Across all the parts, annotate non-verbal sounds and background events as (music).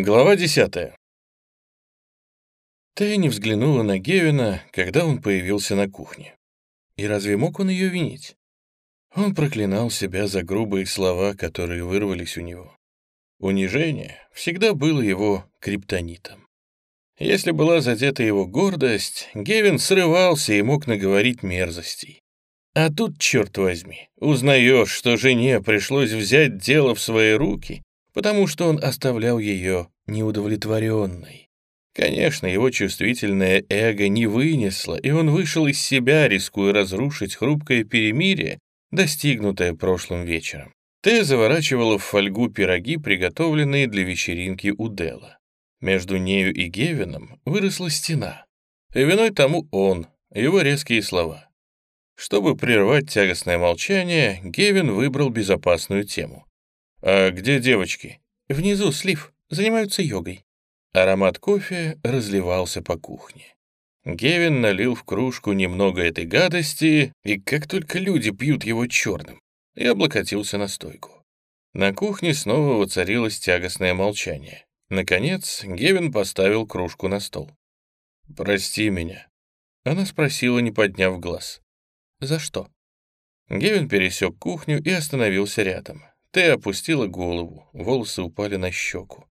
Глава десятая. Тея не взглянула на Гевина, когда он появился на кухне. И разве мог он ее винить? Он проклинал себя за грубые слова, которые вырвались у него. Унижение всегда было его криптонитом. Если была задета его гордость, Гевин срывался и мог наговорить мерзостей. А тут, черт возьми, узнаешь, что жене пришлось взять дело в свои руки, потому что он оставлял ее неудовлетворенной. Конечно, его чувствительное эго не вынесло, и он вышел из себя, рискуя разрушить хрупкое перемирие, достигнутое прошлым вечером. Ты заворачивала в фольгу пироги, приготовленные для вечеринки у Дела. Между нею и Гевином выросла стена. И виной тому он, его резкие слова. Чтобы прервать тягостное молчание, Гевин выбрал безопасную тему. «А где девочки?» «Внизу, слив, занимаются йогой». Аромат кофе разливался по кухне. Гевин налил в кружку немного этой гадости, и как только люди пьют его черным, и облокотился на стойку. На кухне снова воцарилось тягостное молчание. Наконец, Гевин поставил кружку на стол. «Прости меня», — она спросила, не подняв глаз. «За что?» Гевин пересек кухню и остановился рядом. Ты опустила голову, волосы упали на щеку.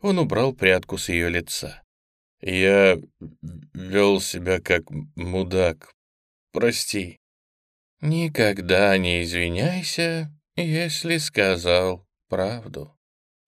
Он убрал прядку с ее лица. «Я вел себя как мудак. Прости». «Никогда не извиняйся, если сказал правду».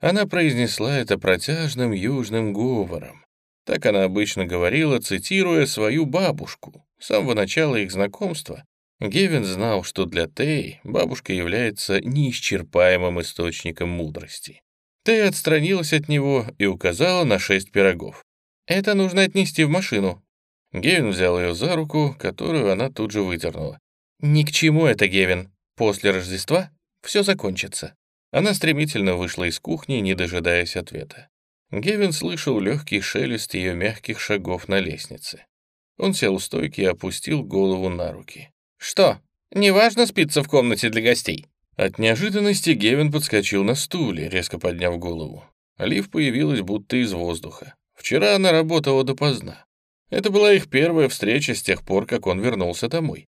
Она произнесла это протяжным южным говором. Так она обычно говорила, цитируя свою бабушку. С самого начала их знакомства Гевин знал, что для Тей бабушка является неисчерпаемым источником мудрости. Тей отстранилась от него и указала на шесть пирогов. «Это нужно отнести в машину». Гевин взял ее за руку, которую она тут же выдернула. «Ни к чему это, Гевин. После Рождества все закончится». Она стремительно вышла из кухни, не дожидаясь ответа. Гевин слышал легкий шелест ее мягких шагов на лестнице. Он сел у стойки и опустил голову на руки. «Что, неважно спиться в комнате для гостей?» От неожиданности Гевин подскочил на стуле, резко подняв голову. Лив появилась будто из воздуха. Вчера она работала допоздна. Это была их первая встреча с тех пор, как он вернулся домой.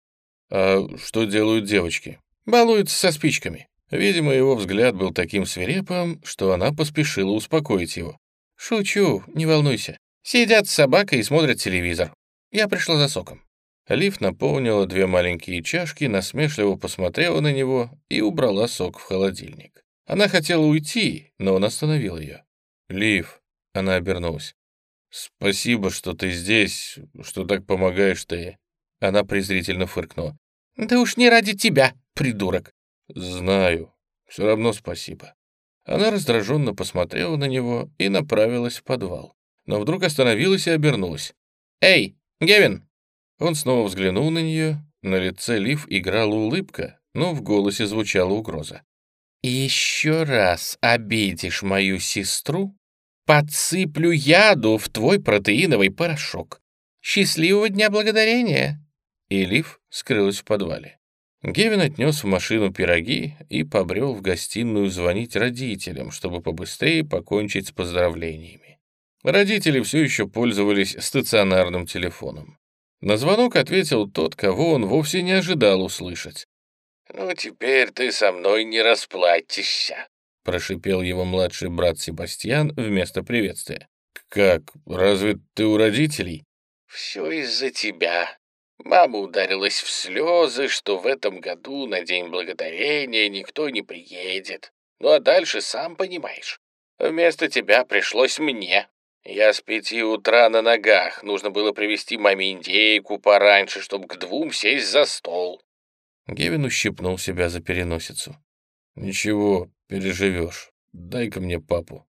А что делают девочки? Балуются со спичками. Видимо, его взгляд был таким свирепым, что она поспешила успокоить его. «Шучу, не волнуйся. Сидят с собакой и смотрят телевизор. Я пришла за соком». Лив наполнила две маленькие чашки, насмешливо посмотрела на него и убрала сок в холодильник. Она хотела уйти, но он остановил ее. «Лив», — она обернулась, — «спасибо, что ты здесь, что так помогаешь ты». Она презрительно фыркнула. «Да уж не ради тебя, придурок». «Знаю. Все равно спасибо». Она раздраженно посмотрела на него и направилась в подвал. Но вдруг остановилась и обернулась. «Эй, Гевин!» Он снова взглянул на нее. На лице Лив играла улыбка, но в голосе звучала угроза. «Еще раз обидишь мою сестру, подсыплю яду в твой протеиновый порошок. Счастливого дня благодарения!» И Лив скрылась в подвале. Гевин отнес в машину пироги и побрел в гостиную звонить родителям, чтобы побыстрее покончить с поздравлениями. Родители все еще пользовались стационарным телефоном. На звонок ответил тот, кого он вовсе не ожидал услышать. «Ну, теперь ты со мной не расплатишься», — прошипел его младший брат Себастьян вместо приветствия. «Как? Разве ты у родителей?» «Все из-за тебя. Мама ударилась в слезы, что в этом году на День Благодарения никто не приедет. Ну а дальше сам понимаешь. Вместо тебя пришлось мне. Я с пяти утра на ногах. Нужно было привезти маме индейку пораньше, чтобы к двум сесть за стол. Гевин ущипнул себя за переносицу. «Ничего, переживешь. Дай-ка мне папу».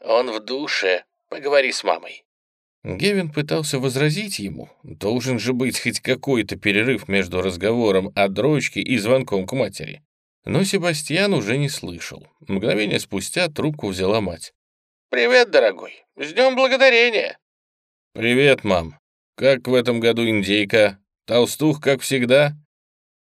«Он в душе. Поговори с мамой». Гевин пытался возразить ему. Должен же быть хоть какой-то перерыв между разговором о дрочке и звонком к матери. Но Себастьян уже не слышал. Мгновение спустя трубку взяла мать. «Привет, дорогой. С днем благодарения!» «Привет, мам. Как в этом году индейка? Толстух, как всегда?»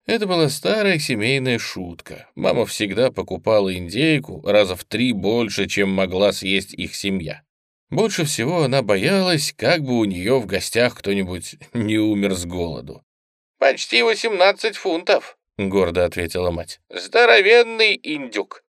Это была старая семейная шутка. Мама всегда покупала индейку раза в три больше, чем могла съесть их семья. Больше всего она боялась, как бы у нее в гостях кто-нибудь (laughs) не умер с голоду. «Почти восемнадцать фунтов», — гордо ответила мать. «Здоровенный индюк».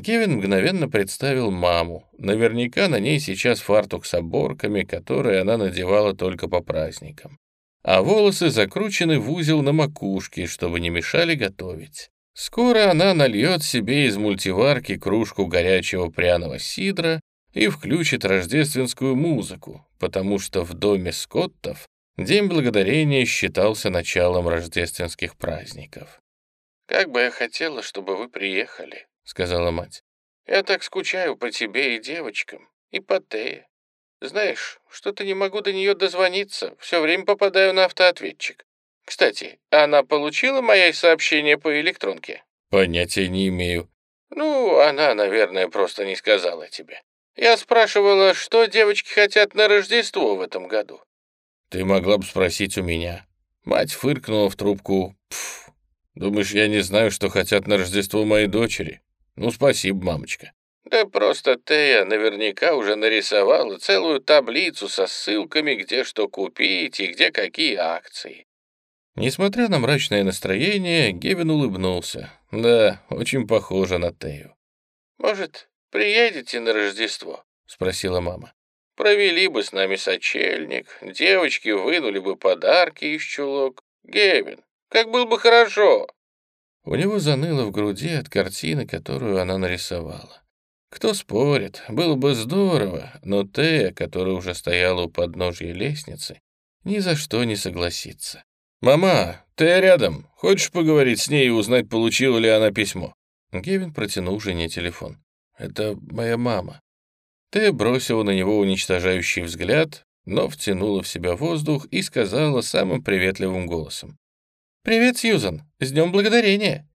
Кевин мгновенно представил маму. Наверняка на ней сейчас фартук с оборками, которые она надевала только по праздникам. А волосы закручены в узел на макушке, чтобы не мешали готовить. Скоро она нальет себе из мультиварки кружку горячего пряного сидра и включит рождественскую музыку, потому что в доме Скоттов День Благодарения считался началом рождественских праздников. «Как бы я хотела, чтобы вы приехали», — сказала мать. «Я так скучаю по тебе и девочкам, и по Тее. Знаешь, что-то не могу до нее дозвониться, все время попадаю на автоответчик. Кстати, она получила мои сообщения по электронке?» «Понятия не имею». «Ну, она, наверное, просто не сказала тебе. Я спрашивала, что девочки хотят на Рождество в этом году. Ты могла бы спросить у меня. Мать фыркнула в трубку. Пф, думаешь, я не знаю, что хотят на Рождество моей дочери? Ну, спасибо, мамочка. Да просто Тея наверняка уже нарисовала целую таблицу со ссылками, где что купить и где какие акции. Несмотря на мрачное настроение, Гевин улыбнулся. Да, очень похоже на Тею. «Может, приедете на Рождество?» — спросила мама. «Провели бы с нами сочельник, девочки вынули бы подарки из чулок. Гевин, как было бы хорошо!» У него заныло в груди от картины, которую она нарисовала. Кто спорит, было бы здорово, но Тея, которая уже стояла у подножья лестницы, ни за что не согласится. «Мама, ты рядом. Хочешь поговорить с ней и узнать, получила ли она письмо?» Гевин протянул жене телефон. «Это моя мама». Ты бросила на него уничтожающий взгляд, но втянула в себя воздух и сказала самым приветливым голосом. «Привет, Сьюзан! С Днем Благодарения!»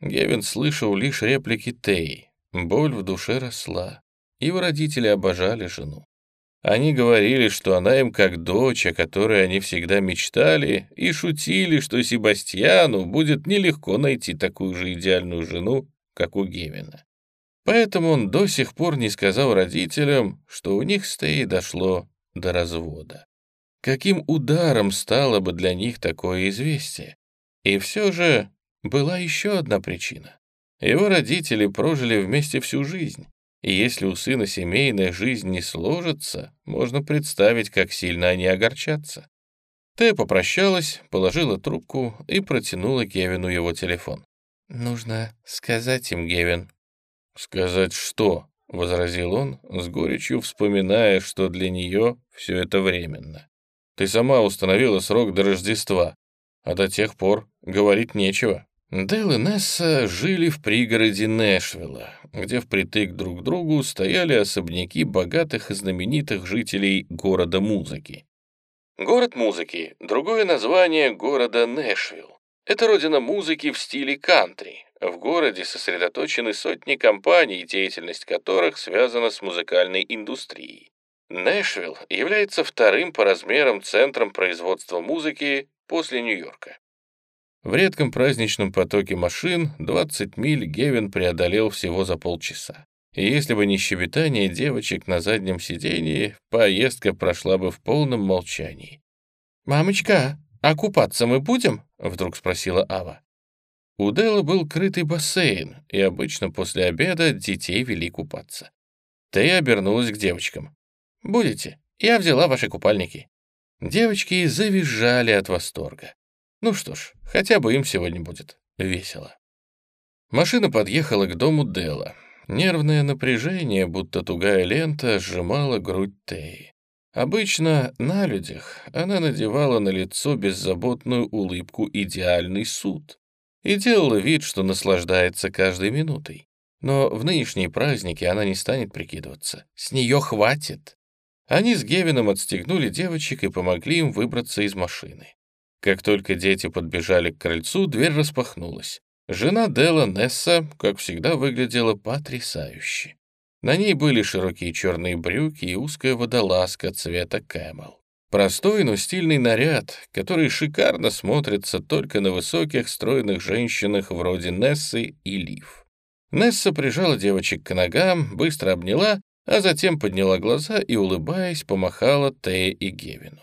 Гевин слышал лишь реплики Теи. Боль в душе росла. Его родители обожали жену. Они говорили, что она им как дочь, о которой они всегда мечтали, и шутили, что Себастьяну будет нелегко найти такую же идеальную жену, как у Гевина. Поэтому он до сих пор не сказал родителям, что у них с Теей дошло до развода. Каким ударом стало бы для них такое известие? И все же была еще одна причина. Его родители прожили вместе всю жизнь. И если у сына семейная жизнь не сложится, можно представить, как сильно они огорчатся. Тея попрощалась, положила трубку и протянула Гевину его телефон. «Нужно сказать им, Гевин». «Сказать что?» — возразил он, с горечью вспоминая, что для нее все это временно. «Ты сама установила срок до Рождества, а до тех пор говорить нечего». Дэл и Несса жили в пригороде Нэшвилла, где впритык друг к другу стояли особняки богатых и знаменитых жителей города музыки. Город музыки — другое название города Нэшвилл. Это родина музыки в стиле кантри. В городе сосредоточены сотни компаний, деятельность которых связана с музыкальной индустрией. Нэшвилл является вторым по размерам центром производства музыки после Нью-Йорка. В редком праздничном потоке машин 20 миль Гевин преодолел всего за полчаса. И если бы не щебетание девочек на заднем сидении, поездка прошла бы в полном молчании. «Мамочка, а купаться мы будем?» — вдруг спросила Ава. У Дэлла был крытый бассейн, и обычно после обеда детей вели купаться. Тея обернулась к девочкам. «Будете? Я взяла ваши купальники». Девочки завизжали от восторга. Ну что ж, хотя бы им сегодня будет весело. Машина подъехала к дому Дела. Нервное напряжение, будто тугая лента, сжимала грудь Теи. Обычно на людях она надевала на лицо беззаботную улыбку «идеальный суд» и делала вид, что наслаждается каждой минутой. Но в нынешние праздники она не станет прикидываться. С нее хватит. Они с Гевином отстегнули девочек и помогли им выбраться из машины. Как только дети подбежали к крыльцу, дверь распахнулась. Жена Дела Несса, как всегда, выглядела потрясающе. На ней были широкие черные брюки и узкая водолазка цвета кэмел. Простой, но стильный наряд, который шикарно смотрится только на высоких, стройных женщинах вроде Нессы и Лив. Несса прижала девочек к ногам, быстро обняла а затем подняла глаза и, улыбаясь, помахала Тея и Гевину.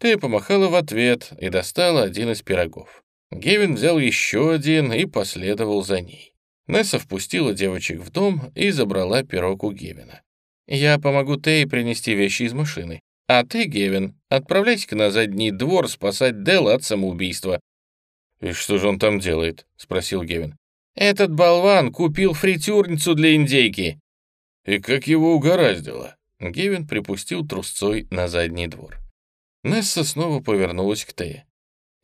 Тея помахала в ответ и достала один из пирогов. Гевин взял еще один и последовал за ней. Несса впустила девочек в дом и забрала пирог у Гевина. «Я помогу Тей принести вещи из машины. А ты, Гевин, отправляйся-ка на задний двор спасать Делла от самоубийства». «И что же он там делает?» — спросил Гевин. «Этот болван купил фритюрницу для индейки». «И как его угораздило?» Гевин припустил трусцой на задний двор. Несса снова повернулась к Тее.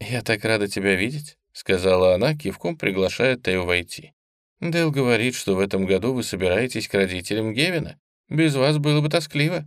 «Я так рада тебя видеть», — сказала она, кивком приглашая Тею войти. «Дэл говорит, что в этом году вы собираетесь к родителям Гевина. Без вас было бы тоскливо».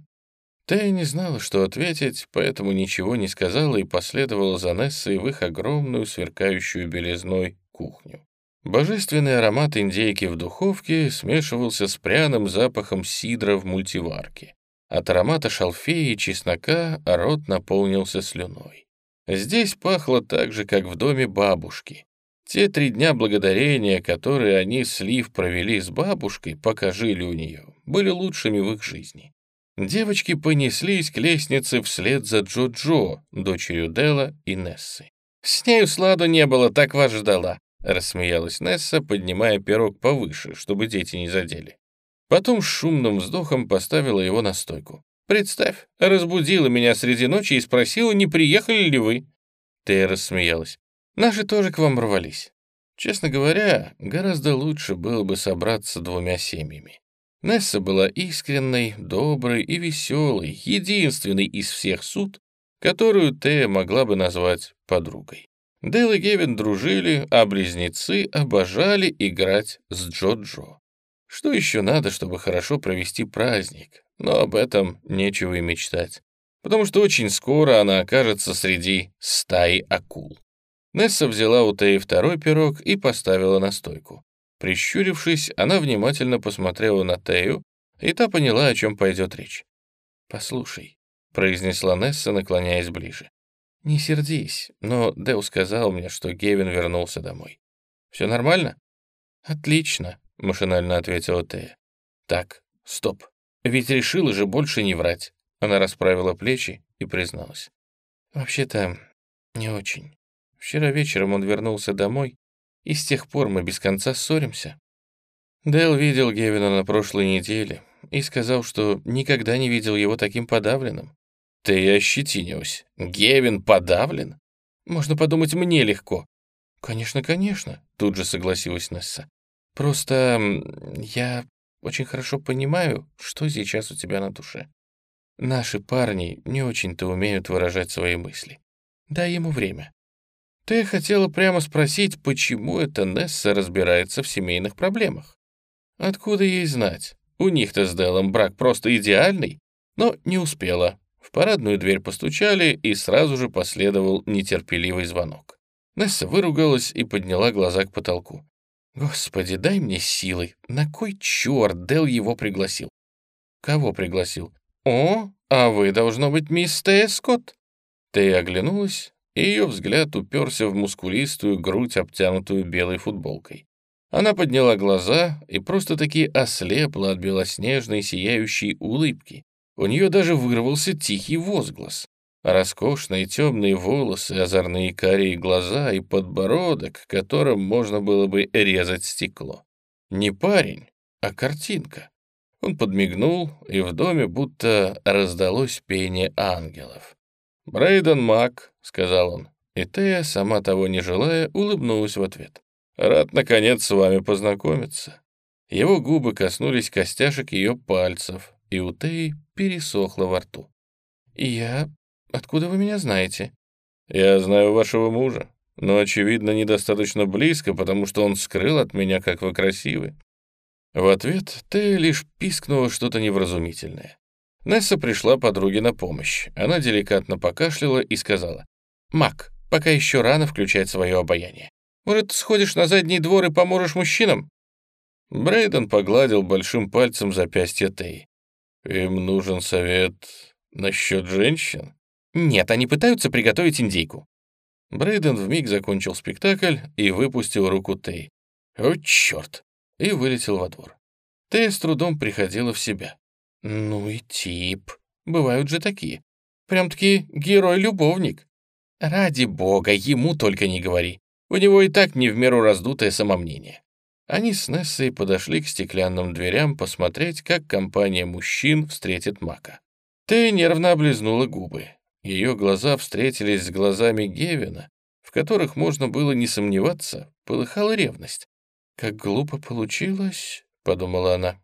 Тея не знала, что ответить, поэтому ничего не сказала и последовала за Нессой в их огромную, сверкающую белизной кухню. Божественный аромат индейки в духовке смешивался с пряным запахом сидра в мультиварке. От аромата шалфея и чеснока рот наполнился слюной. Здесь пахло так же, как в доме бабушки. Те три дня благодарения, которые они с Лив провели с бабушкой, пока жили у нее, были лучшими в их жизни. Девочки понеслись к лестнице вслед за Джо-Джо, дочерью Дела и Нессы. «С нею сладу не было, так вас ждала», — рассмеялась Несса, поднимая пирог повыше, чтобы дети не задели. Потом шумным вздохом поставила его на стойку. «Представь, разбудила меня среди ночи и спросила, не приехали ли вы?» Тея рассмеялась. «Наши тоже к вам рвались. Честно говоря, гораздо лучше было бы собраться двумя семьями. Несса была искренней, доброй и веселой, единственной из всех суд, которую Тея могла бы назвать подругой. Дэл и Гевин дружили, а близнецы обожали играть с Джо-Джо. Что еще надо, чтобы хорошо провести праздник? Но об этом нечего и мечтать, потому что очень скоро она окажется среди стаи акул. Несса взяла у Теи второй пирог и поставила на стойку. Прищурившись, она внимательно посмотрела на Тею, и та поняла, о чем пойдет речь. «Послушай», — произнесла Несса, наклоняясь ближе. «Не сердись, но Дэу сказал мне, что Гевин вернулся домой. Все нормально?» «Отлично», — машинально ответила Тея. «Так, стоп. Ведь решила же больше не врать». Она расправила плечи и призналась. «Вообще-то, не очень. Вчера вечером он вернулся домой и с тех пор мы без конца ссоримся. Дэл видел Гевина на прошлой неделе и сказал, что никогда не видел его таким подавленным. Ты ощетинилась. Гевин подавлен? Можно подумать, мне легко. Конечно, конечно, тут же согласилась Несса. Просто я очень хорошо понимаю, что сейчас у тебя на душе. Наши парни не очень-то умеют выражать свои мысли. Дай ему время. Ты хотела прямо спросить, почему эта Несса разбирается в семейных проблемах. Откуда ей знать? У них-то с Делом брак просто идеальный, но не успела. В парадную дверь постучали, и сразу же последовал нетерпеливый звонок. Несса выругалась и подняла глаза к потолку. «Господи, дай мне силы! На кой черт Дел его пригласил?» «Кого пригласил?» «О, а вы, должно быть, мисс Тея Скотт!» Тея оглянулась и ее взгляд уперся в мускулистую грудь, обтянутую белой футболкой. Она подняла глаза и просто-таки ослепла от белоснежной сияющей улыбки. У нее даже вырвался тихий возглас. Роскошные темные волосы, озорные карие глаза и подбородок, которым можно было бы резать стекло. Не парень, а картинка. Он подмигнул, и в доме будто раздалось пение ангелов. «Брейден Мак», — сказал он, и Тея, сама того не желая, улыбнулась в ответ. «Рад, наконец, с вами познакомиться». Его губы коснулись костяшек ее пальцев, и у Теи пересохло во рту. «Я... Откуда вы меня знаете?» «Я знаю вашего мужа, но, очевидно, недостаточно близко, потому что он скрыл от меня, как вы красивы». В ответ Тея лишь пискнула что-то невразумительное. Несса пришла подруге на помощь. Она деликатно покашляла и сказала, «Мак, пока еще рано включать свое обаяние. Может, сходишь на задний двор и поможешь мужчинам?» Брейден погладил большим пальцем запястье Тей. «Им нужен совет насчет женщин?» «Нет, они пытаются приготовить индейку». Брейден вмиг закончил спектакль и выпустил руку Тей. «О, черт!» и вылетел во двор. Тей с трудом приходила в себя. Ну и тип. Бывают же такие. Прям-таки герой-любовник. Ради бога, ему только не говори. У него и так не в меру раздутое самомнение. Они с Нессой подошли к стеклянным дверям посмотреть, как компания мужчин встретит Мака. Ты нервно облизнула губы. Ее глаза встретились с глазами Гевина, в которых можно было не сомневаться, полыхала ревность. «Как глупо получилось», — подумала она.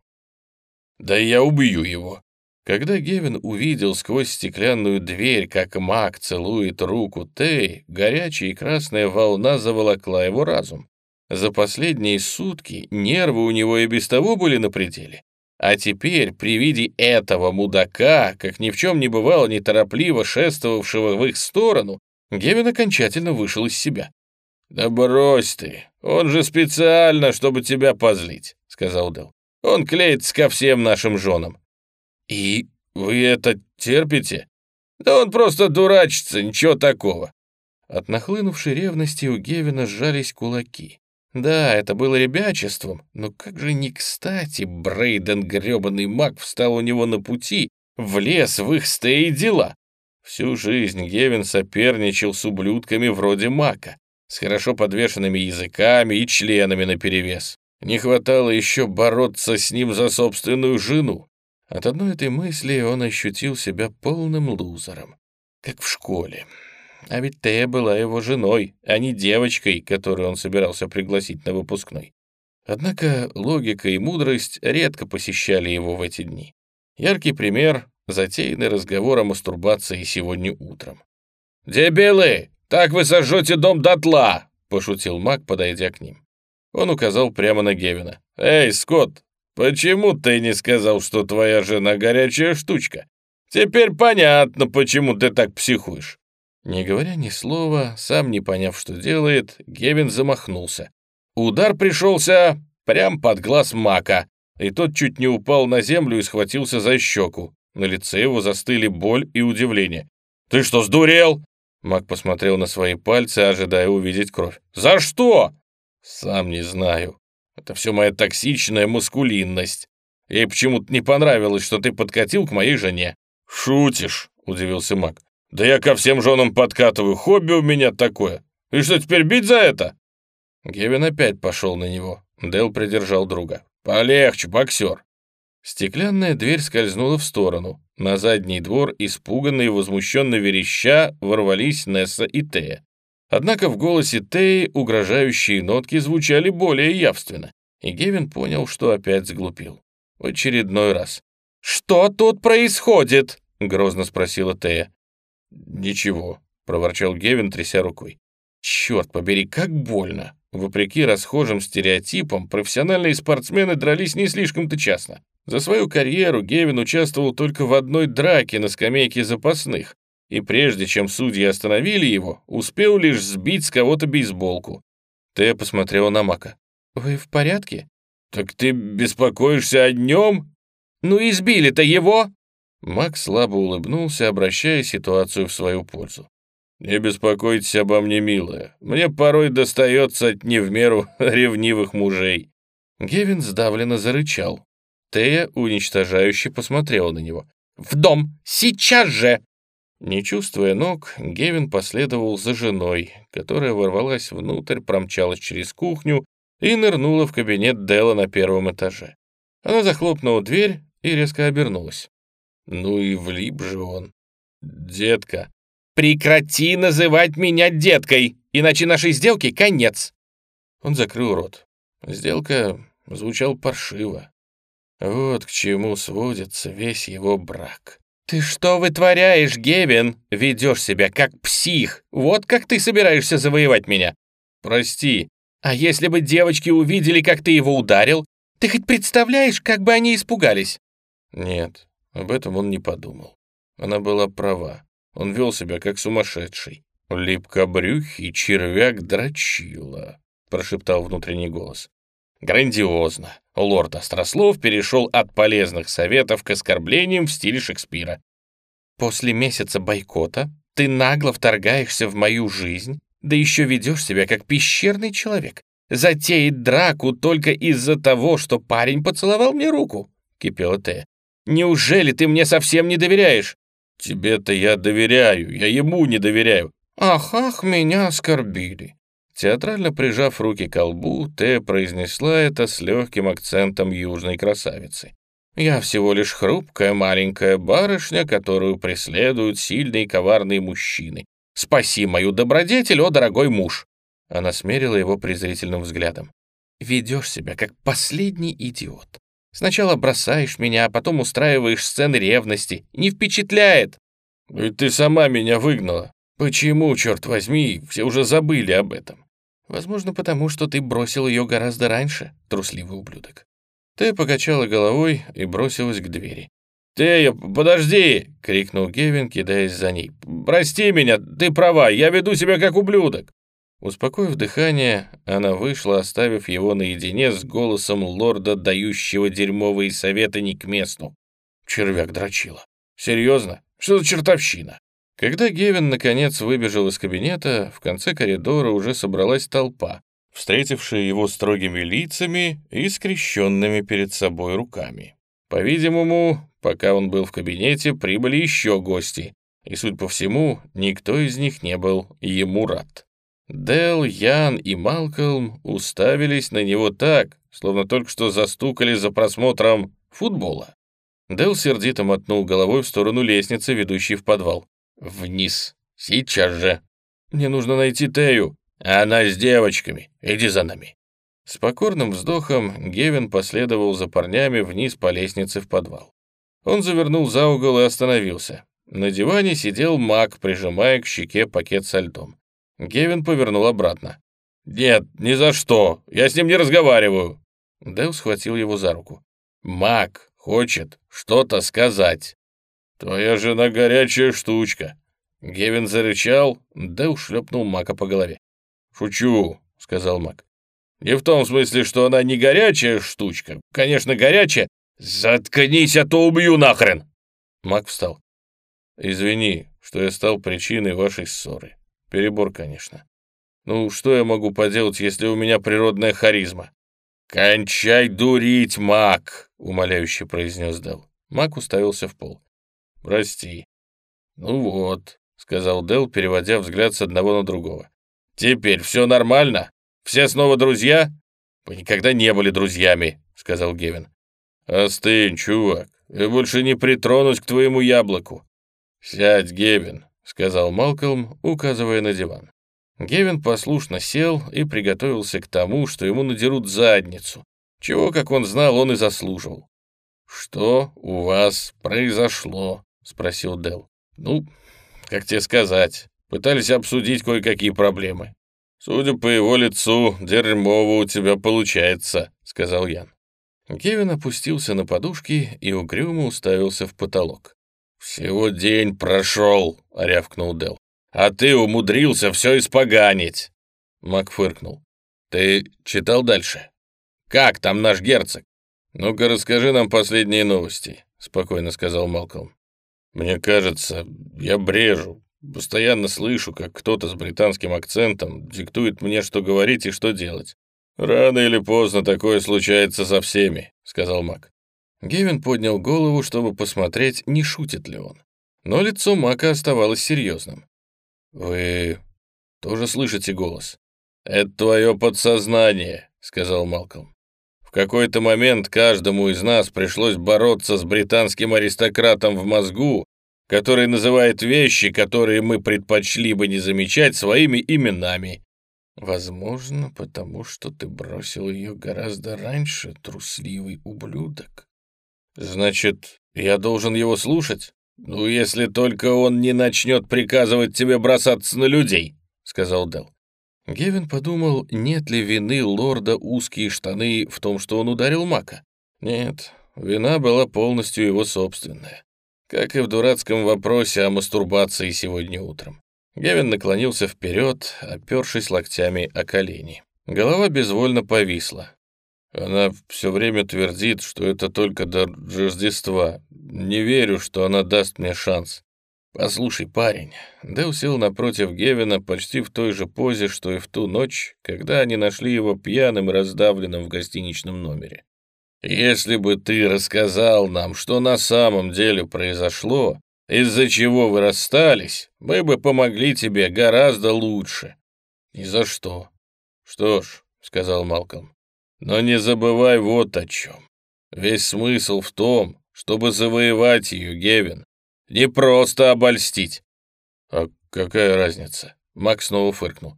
«Да я убью его», когда Гевин увидел сквозь стеклянную дверь, как маг целует руку Тей, горячая и красная волна заволокла его разум. За последние сутки нервы у него и без того были на пределе. А теперь, при виде этого мудака, как ни в чем не бывало неторопливо шествовавшего в их сторону, Гевин окончательно вышел из себя. «Да брось ты, он же специально, чтобы тебя позлить», — сказал Дел. «Он клеится ко всем нашим женам. «И вы это терпите?» «Да он просто дурачится, ничего такого». От нахлынувшей ревности у Гевина сжались кулаки. Да, это было ребячеством, но как же не кстати Брейден грёбаный маг встал у него на пути, влез в их стеи дела. Всю жизнь Гевин соперничал с ублюдками вроде Мака, с хорошо подвешенными языками и членами наперевес. Не хватало еще бороться с ним за собственную жену. От одной этой мысли он ощутил себя полным лузером, как в школе. А ведь Тея была его женой, а не девочкой, которую он собирался пригласить на выпускной. Однако логика и мудрость редко посещали его в эти дни. Яркий пример — затеянный разговор о мастурбации сегодня утром. «Дебилы! Так вы сожжете дом дотла!» — пошутил маг, подойдя к ним. Он указал прямо на Гевина. «Эй, Скотт, «Почему ты не сказал, что твоя жена горячая штучка? Теперь понятно, почему ты так психуешь». Не говоря ни слова, сам не поняв, что делает, Гевин замахнулся. Удар пришелся прямо под глаз Мака, и тот чуть не упал на землю и схватился за щеку. На лице его застыли боль и удивление. «Ты что, сдурел?» Мак посмотрел на свои пальцы, ожидая увидеть кровь. «За что?» «Сам не знаю», это все моя токсичная маскулинность. Ей почему-то не понравилось, что ты подкатил к моей жене». «Шутишь?» — удивился Мак. «Да я ко всем женам подкатываю, хобби у меня такое. И что, теперь бить за это?» Гевин опять пошел на него. Дэл придержал друга. «Полегче, боксер». Стеклянная дверь скользнула в сторону. На задний двор, испуганные и возмущенно вереща, ворвались Несса и Тея. Однако в голосе Теи угрожающие нотки звучали более явственно, и Гевин понял, что опять сглупил. В очередной раз. «Что тут происходит?» — грозно спросила Тея. «Ничего», — проворчал Гевин, тряся рукой. «Черт побери, как больно!» Вопреки расхожим стереотипам, профессиональные спортсмены дрались не слишком-то часто. За свою карьеру Гевин участвовал только в одной драке на скамейке запасных, и прежде чем судьи остановили его, успел лишь сбить с кого-то бейсболку. Тея посмотрела на Мака. «Вы в порядке?» «Так ты беспокоишься о днем?» «Ну избили-то его!» Мак слабо улыбнулся, обращая ситуацию в свою пользу. «Не беспокойтесь обо мне, милая. Мне порой достается от не в меру (laughs) ревнивых мужей». Гевин сдавленно зарычал. Тея уничтожающе посмотрела на него. «В дом! Сейчас же!» Не чувствуя ног, Гевин последовал за женой, которая ворвалась внутрь, промчалась через кухню и нырнула в кабинет Дела на первом этаже. Она захлопнула дверь и резко обернулась. Ну и влип же он. Детка. «Прекрати называть меня деткой, иначе нашей сделке конец!» Он закрыл рот. Сделка звучал паршиво. Вот к чему сводится весь его брак. «Ты что вытворяешь, Гевин? Ведешь себя как псих. Вот как ты собираешься завоевать меня?» «Прости. А если бы девочки увидели, как ты его ударил, ты хоть представляешь, как бы они испугались?» Нет, об этом он не подумал. Она была права. Он вел себя как сумасшедший. «Липкобрюхий червяк дрочила», — прошептал внутренний голос. Грандиозно. Лорд Острослов перешел от полезных советов к оскорблениям в стиле Шекспира. «После месяца бойкота ты нагло вторгаешься в мою жизнь, да еще ведешь себя как пещерный человек. Затеет драку только из-за того, что парень поцеловал мне руку», — кипела Тея. Неужели ты мне совсем не доверяешь?» «Тебе-то я доверяю, я ему не доверяю». «Ах, ах, меня оскорбили». Театрально прижав руки к лбу, Тея произнесла это с легким акцентом южной красавицы. «Я всего лишь хрупкая маленькая барышня, которую преследуют сильные и коварные мужчины. Спаси мою добродетель, о дорогой муж!» Она смерила его презрительным взглядом. «Ведешь себя как последний идиот. Сначала бросаешь меня, а потом устраиваешь сцены ревности. Не впечатляет!» «Ведь ты сама меня выгнала. Почему, черт возьми, все уже забыли об этом?» «Возможно, потому что ты бросил ее гораздо раньше, трусливый ублюдок». Ты покачала головой и бросилась к двери. «Тея, подожди!» — крикнул Гевин, кидаясь за ней. «Прости меня, ты права, я веду себя как ублюдок!» Успокоив дыхание, она вышла, оставив его наедине с голосом лорда, дающего дерьмовые советы не к месту. Червяк дрочила. «Серьезно? Что за чертовщина?» Когда Гевин наконец выбежал из кабинета, в конце коридора уже собралась толпа, встретившая его строгими лицами и скрещенными перед собой руками. По-видимому, пока он был в кабинете, прибыли еще гости, и, судя по всему, никто из них не был ему рад. Дел, Ян и Малкольм уставились на него так, словно только что застукали за просмотром футбола. Дел сердито мотнул головой в сторону лестницы, ведущей в подвал. «Вниз! Сейчас же! Мне нужно найти Тею! Она с девочками! Иди за нами!» С покорным вздохом Гевин последовал за парнями вниз по лестнице в подвал. Он завернул за угол и остановился. На диване сидел маг, прижимая к щеке пакет со льдом. Гевин повернул обратно. «Нет, ни за что! Я с ним не разговариваю!» Дэл схватил его за руку. «Мак хочет что-то сказать!» «Твоя жена горячая штучка!» Гевин зарычал, Дэл шлепнул Мака по голове. «Шучу», — сказал Мак. «Не в том смысле, что она не горячая штучка. Конечно, горячая. Заткнись, а то убью нахрен!» Мак встал. «Извини, что я стал причиной вашей ссоры. Перебор, конечно. Ну, что я могу поделать, если у меня природная харизма? «Кончай дурить, Мак!» — умоляюще произнес Дел. Мак уставился в пол. «Прости». «Ну вот», — сказал Дел, переводя взгляд с одного на другого. «Теперь все нормально? Все снова друзья?» «Вы никогда не были друзьями», — сказал Гевин. «Остынь, чувак, я больше не притронусь к твоему яблоку». «Сядь, Гевин, — сказал Малкольм, указывая на диван. Гевин послушно сел и приготовился к тому, что ему надерут задницу, чего, как он знал, он и заслуживал. «Что у вас произошло?» — спросил Дел. «Ну, как тебе сказать, пытались обсудить кое-какие проблемы». «Судя по его лицу, дерьмово у тебя получается», — сказал Ян. Гевин опустился на подушки и угрюмо уставился в потолок. «Всего день прошел», — рявкнул Дел. «А ты умудрился все испоганить!» Мак фыркнул. «Ты читал дальше? Как там наш герцог?» «Ну-ка, расскажи нам последние новости», — спокойно сказал Малкольм. «Мне кажется, я брежу. Постоянно слышу, как кто-то с британским акцентом диктует мне, что говорить и что делать. Рано или поздно такое случается со всеми», — сказал Мак. Гевин поднял голову, чтобы посмотреть, не шутит ли он. Но лицо Мака оставалось серьезным. «Вы тоже слышите голос?» «Это твое подсознание», — сказал Малком. «В какой-то момент каждому из нас пришлось бороться с британским аристократом в мозгу, который называет вещи, которые мы предпочли бы не замечать, своими именами. Возможно, потому что ты бросил ее гораздо раньше, трусливый ублюдок. «Значит, я должен его слушать? Ну, если только он не начнет приказывать тебе бросаться на людей», — сказал Дел. Гевин подумал, нет ли вины лорда узкие штаны в том, что он ударил Мака. Нет, вина была полностью его собственная. Как и в дурацком вопросе о мастурбации сегодня утром. Гевин наклонился вперед, опершись локтями о колени. Голова безвольно повисла. Она все время твердит, что это только до Рождества. Не верю, что она даст мне шанс. Послушай, парень, Дэл сел напротив Гевина почти в той же позе, что и в ту ночь, когда они нашли его пьяным и раздавленным в гостиничном номере. Если бы ты рассказал нам, что на самом деле произошло, из-за чего вы расстались, мы бы помогли тебе гораздо лучше. Ни за что. Что ж, — сказал Малком, — но не забывай вот о чем. Весь смысл в том, чтобы завоевать ее, Гевин. Не просто обольстить. А какая разница? Макс снова фыркнул.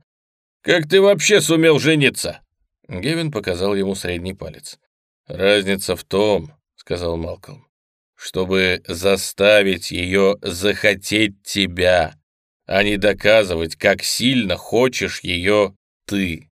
Как ты вообще сумел жениться? Гевин показал ему средний палец. «Разница в том, — сказал Малкольм, — чтобы заставить ее захотеть тебя, а не доказывать, как сильно хочешь ее ты».